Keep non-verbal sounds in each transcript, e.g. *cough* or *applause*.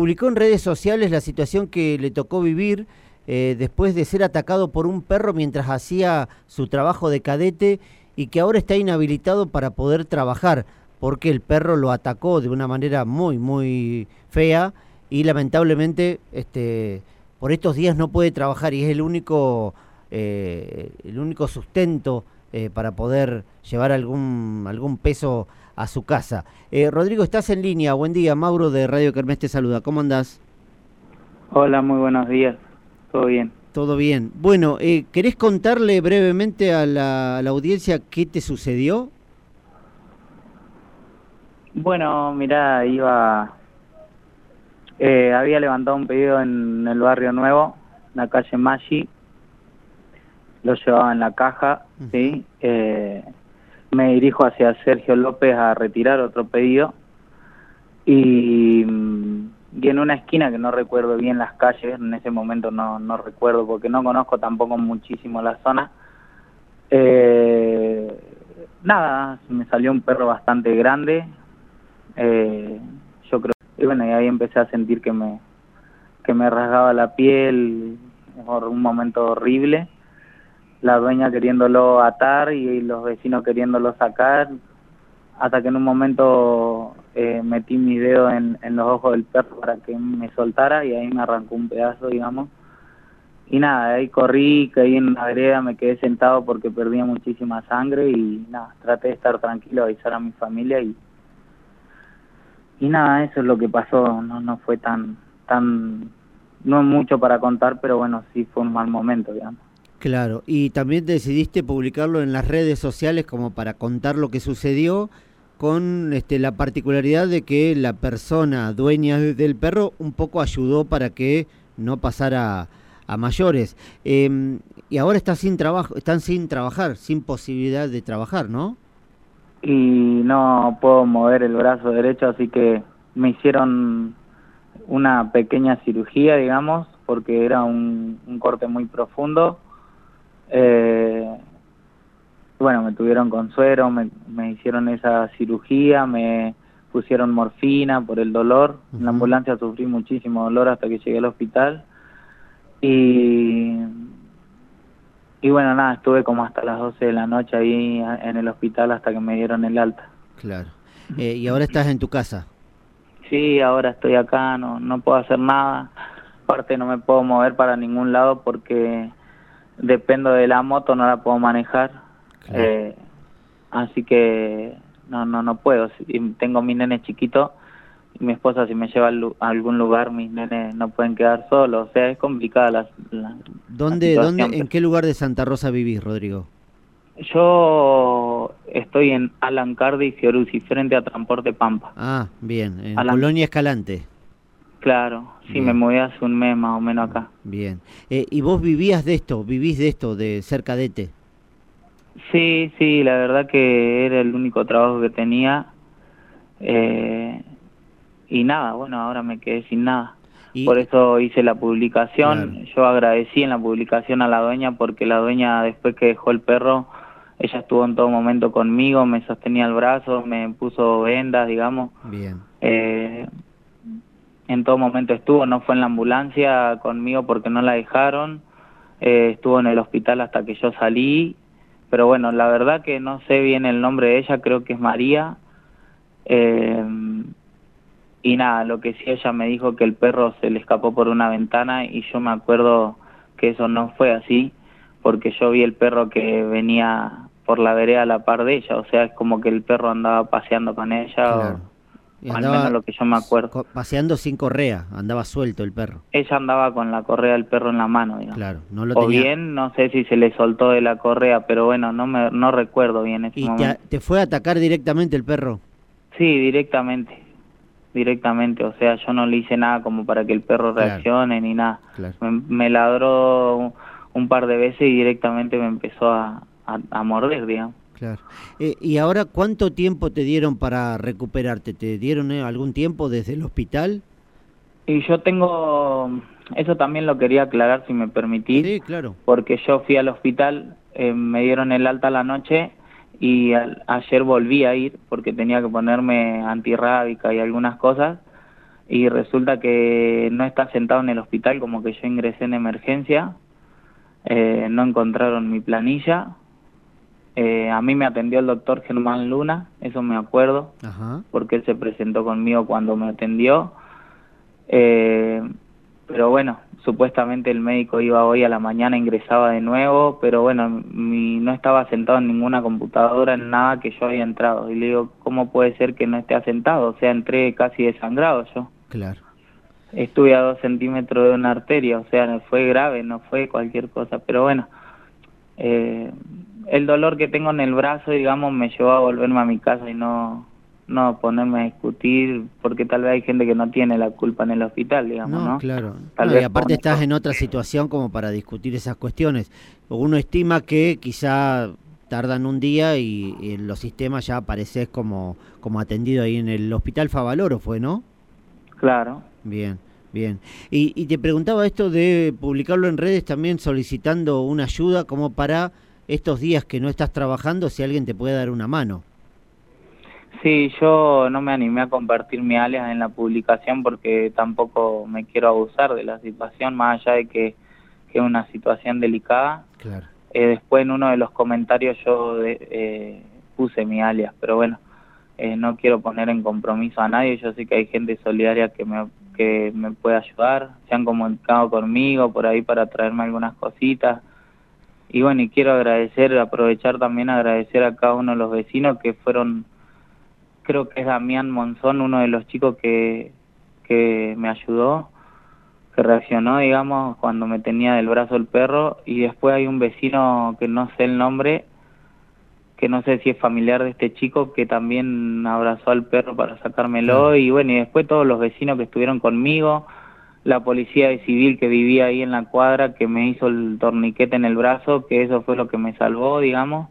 publicó en redes sociales la situación que le tocó vivir eh, después de ser atacado por un perro mientras hacía su trabajo de cadete y que ahora está inhabilitado para poder trabajar porque el perro lo atacó de una manera muy, muy fea y lamentablemente este, por estos días no puede trabajar y es el único, eh, el único sustento eh, para poder llevar algún, algún peso a su casa. Eh, Rodrigo, estás en línea. Buen día. Mauro de Radio Kermés te saluda. ¿Cómo andás? Hola, muy buenos días. Todo bien. Todo bien. Bueno, eh, ¿querés contarle brevemente a la, audiencia qué te sucedió? Bueno, mira, iba... Eh, había levantado un pedido en el barrio nuevo, en la calle Maggi. Lo llevaba en la caja, ¿sí? Eh, me dirijo hacia Sergio López a retirar otro pedido. Y y en una esquina que no recuerdo bien las calles, en ese momento no, no recuerdo porque no conozco tampoco muchísimo la zona. Eh, nada, me salió un perro bastante grande, eh, yo creo, y bueno, y ahí empecé a sentir que me, que me rasgaba la piel, por un momento horrible, la dueña queriéndolo atar y los vecinos queriéndolo sacar, hasta que en un momento eh, metí mi dedo en, los ojos del perro para que me soltara y ahí me arrancó un pedazo, digamos. Y nada, ahí corrí, caí en una vereda, me quedé sentado porque perdía muchísima sangre y nada, traté de estar tranquilo, avisar a mi familia y y nada, eso es lo que pasó, no no fue tan tan no mucho para contar, pero bueno, sí fue un mal momento, digamos. Claro, y también decidiste publicarlo en las redes sociales como para contar lo que sucedió con este, la particularidad de que la persona dueña del perro un poco ayudó para que no pasara a mayores. Em, y ahora está sin trabajo, están sin trabajar, sin posibilidad de trabajar, ¿no? Y no puedo mover el brazo derecho, así que me hicieron una pequeña cirugía, digamos, porque era un, un corte muy profundo. Eh, bueno, me tuvieron con suero, me, hicieron esa cirugía, me pusieron morfina por el dolor. En la ambulancia sufrí muchísimo dolor hasta que llegué al hospital. Y, y bueno, nada, estuve como hasta las 12 de la noche ahí en el hospital hasta que me dieron el alta. Claro. Eh, ¿Y ahora estás en tu casa? Sí, ahora estoy acá, no, no puedo hacer nada. Aparte no me puedo mover para ningún lado porque dependo de la moto, no la puedo manejar eh, así que no, no, no puedo. Tengo mi nene chiquito y mi esposa si me lleva a algún lugar, mis nenes no pueden quedar solos. O sea, es complicada la, la ¿Dónde, ¿dónde, ¿En qué lugar de Santa Rosa vivís, Rodrigo? Yo estoy en Alan Cardi y Fioruzi, frente a Transporte Pampa. Ah, bien, en Colonia Escalante. Claro, sí, me mudé hace un mes más o menos acá. Bien. Eh, ¿Y vos vivías de esto, vivís de esto, de ser cadete? Sí, sí, la verdad que era el único trabajo que tenía. Eh, y nada, bueno, ahora me quedé sin nada. Por eso hice la publicación. Yo agradecí en la publicación a la dueña porque la dueña después que dejó el perro, ella estuvo en todo momento conmigo, me sostenía el brazo, me puso vendas, digamos. Bien. Eh, en todo momento estuvo, no fue en la ambulancia conmigo porque no la dejaron. Eh, estuvo en el hospital hasta que yo salí pero bueno, la verdad que no sé bien el nombre de ella, creo que es María. Eh, y nada, lo que sí ella me dijo que el perro se le escapó por una ventana y yo me acuerdo que eso no fue así, porque yo vi el perro que venía por la vereda a la par de ella, o sea, es como que el perro andaba paseando con ella al menos lo que yo me acuerdo. Paseando sin correa, andaba suelto el perro. Ella andaba con la correa del perro en la mano, digamos. Claro, no lo o bien, no sé si se le soltó de la correa, pero bueno, no me no recuerdo bien ese ¿Y te, fue a atacar directamente el perro? Sí, directamente. Directamente, o sea, yo no le hice nada como para que el perro reaccione ni nada. Me, ladró un, par de veces y directamente me empezó a, a morder, digamos. Claro. Eh, ¿Y ahora cuánto tiempo te dieron para recuperarte? ¿Te dieron eh, algún tiempo desde el hospital? Y yo tengo, eso también lo quería aclarar si me permitís. Sí, claro. Porque yo fui al hospital, eh, me dieron el alta la noche y ayer volví a ir porque tenía que ponerme antirrábica y algunas cosas. y resulta que no está sentado en el hospital como que yo ingresé en emergencia, eh, no encontraron mi planilla. Eh, a mí me atendió el doctor Germán Luna, eso me acuerdo, porque él se presentó conmigo cuando me atendió. Eh, pero bueno, supuestamente el médico iba hoy a la mañana, ingresaba de nuevo, pero bueno, mi, no estaba sentado en ninguna computadora, en nada que yo había entrado. Y le digo, ¿cómo puede ser que no esté asentado? O sea, entré casi desangrado yo. Claro. Estuve a dos centímetros de una arteria, o sea, fue grave, no fue cualquier cosa, pero bueno, eh, el dolor que tengo en el brazo, digamos, me llevó a volverme a mi casa y no, no ponerme a discutir, porque tal vez hay gente que no tiene la culpa en el hospital, digamos, ¿no? Claro. y aparte estás en otra situación como para discutir esas cuestiones. Uno estima que quizá tardan un día y, en los sistemas ya apareces como, como atendido ahí en el hospital Favaloro, ¿fue, no? Claro. Bien, bien. Y, y te preguntaba esto de publicarlo en redes también solicitando una ayuda como para estos días que no estás trabajando, si alguien te puede dar una mano. Sí, yo no me animé a compartir mi alias en la publicación porque tampoco me quiero abusar de la situación, más allá de que, es una situación delicada. Claro. Eh, después en uno de los comentarios yo eh, puse mi alias, pero bueno, eh, no quiero poner en compromiso a nadie, yo sé que hay gente solidaria que me, que me puede ayudar, se han comunicado conmigo por ahí para traerme algunas cositas. Y bueno, y quiero agradecer, aprovechar también agradecer a cada uno de los vecinos que fueron, creo que es Damián Monzón, uno de los chicos que, que me ayudó, que reaccionó, digamos, cuando me tenía del brazo el perro, y después hay un vecino que no sé el nombre, que no sé si es familiar de este chico que también abrazó al perro para sacármelo. Y bueno, y después todos los vecinos que estuvieron conmigo, la policía de civil que vivía ahí en la cuadra que me hizo el torniquete en el brazo, que eso fue lo que me salvó, digamos,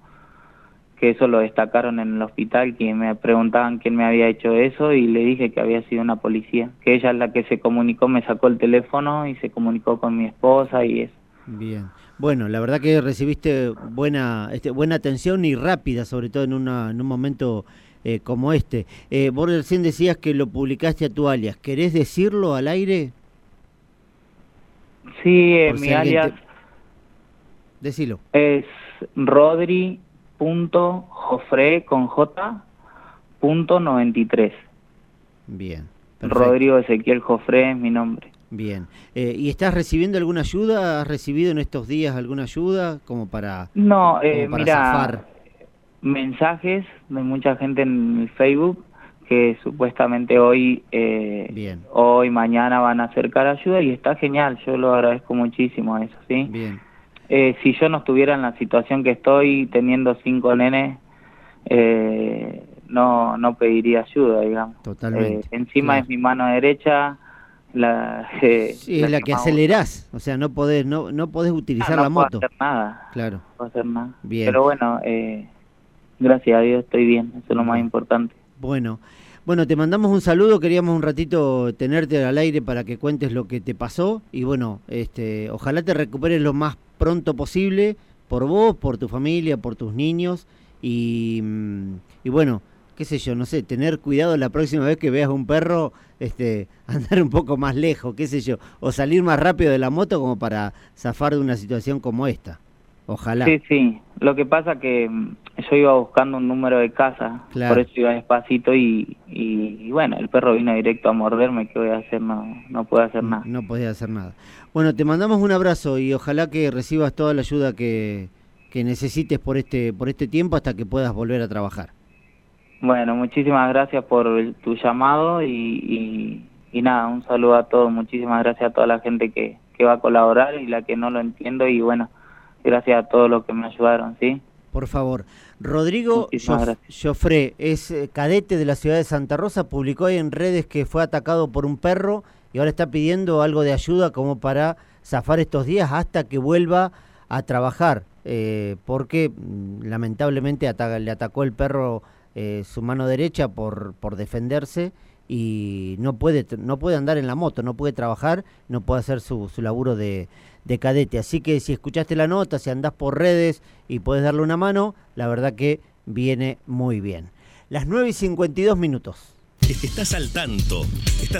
que eso lo destacaron en el hospital, que me preguntaban quién me había hecho eso y le dije que había sido una policía, que ella es la que se comunicó, me sacó el teléfono y se comunicó con mi esposa y eso. Bien. Bueno, la verdad que recibiste buena este, buena atención y rápida, sobre todo en, una, en un momento eh, como este. Eh, vos recién decías que lo publicaste a tu alias. ¿Querés decirlo al aire? Sí, eh, mi alias... Decilo. Es rodri.jofre con j punto 93. Bien. Rodrigo Ezequiel Jofre es mi nombre. Bien. Eh, ¿Y estás recibiendo alguna ayuda? ¿Has recibido en estos días alguna ayuda como para No, eh, mira, mensajes de mucha gente en el Facebook que supuestamente hoy, eh, hoy, mañana van a acercar ayuda y está genial, yo lo agradezco muchísimo eso, ¿sí? Bien. Eh, si yo no estuviera en la situación que estoy, teniendo cinco nenes, eh, no, no pediría ayuda, digamos. Totalmente. encima es mi mano derecha, la, *laughs* sí, es la que acelerás, o sea, no podés, no, no podés utilizar no la moto. No hacer nada. Claro. No puedo hacer nada. Bien. Pero bueno, eh, gracias a Dios estoy bien, eso es lo más importante. Bueno, bueno, te mandamos un saludo, queríamos un ratito tenerte al aire para que cuentes lo que te pasó y bueno, este, ojalá te recuperes lo más pronto posible por vos, por tu familia, por tus niños y, mm, y bueno, qué sé yo, no sé, tener cuidado la próxima vez que veas un perro, este, *laughs* andar un poco más lejos, qué sé yo, o salir más rápido de la moto como para zafar de una situación como esta. Ojalá. Sí, sí. Lo que pasa que mm, yo iba buscando un número de casa, por eso iba despacito y, y, bueno, el perro vino directo a morderme, ¿qué voy a hacer? No, no puedo hacer nada. No podía hacer nada. Bueno, te mandamos un abrazo y ojalá que recibas toda la ayuda que, que necesites por este, por este tiempo hasta que puedas volver a trabajar. Bueno, muchísimas gracias por tu llamado y, y, nada, un saludo a todos, muchísimas gracias a toda la gente que, que va a colaborar y la que no lo entiendo y bueno, gracias a todos los que me ayudaron, ¿sí? Por favor. Rodrigo Joffre es eh, cadete de la ciudad de Santa Rosa, publicó en redes que fue atacado por un perro y ahora está pidiendo algo de ayuda como para zafar estos días hasta que vuelva a trabajar, eh, porque mm, lamentablemente le atacó el perro eh, su mano derecha por, por defenderse y no puede, no puede andar en la moto, no puede trabajar, no puede hacer su, su laburo de, de cadete. Así que si escuchaste la nota, si andás por redes y puedes darle una mano, la verdad que viene muy bien. Las 9 y 52 minutos. Estás al tanto. Estás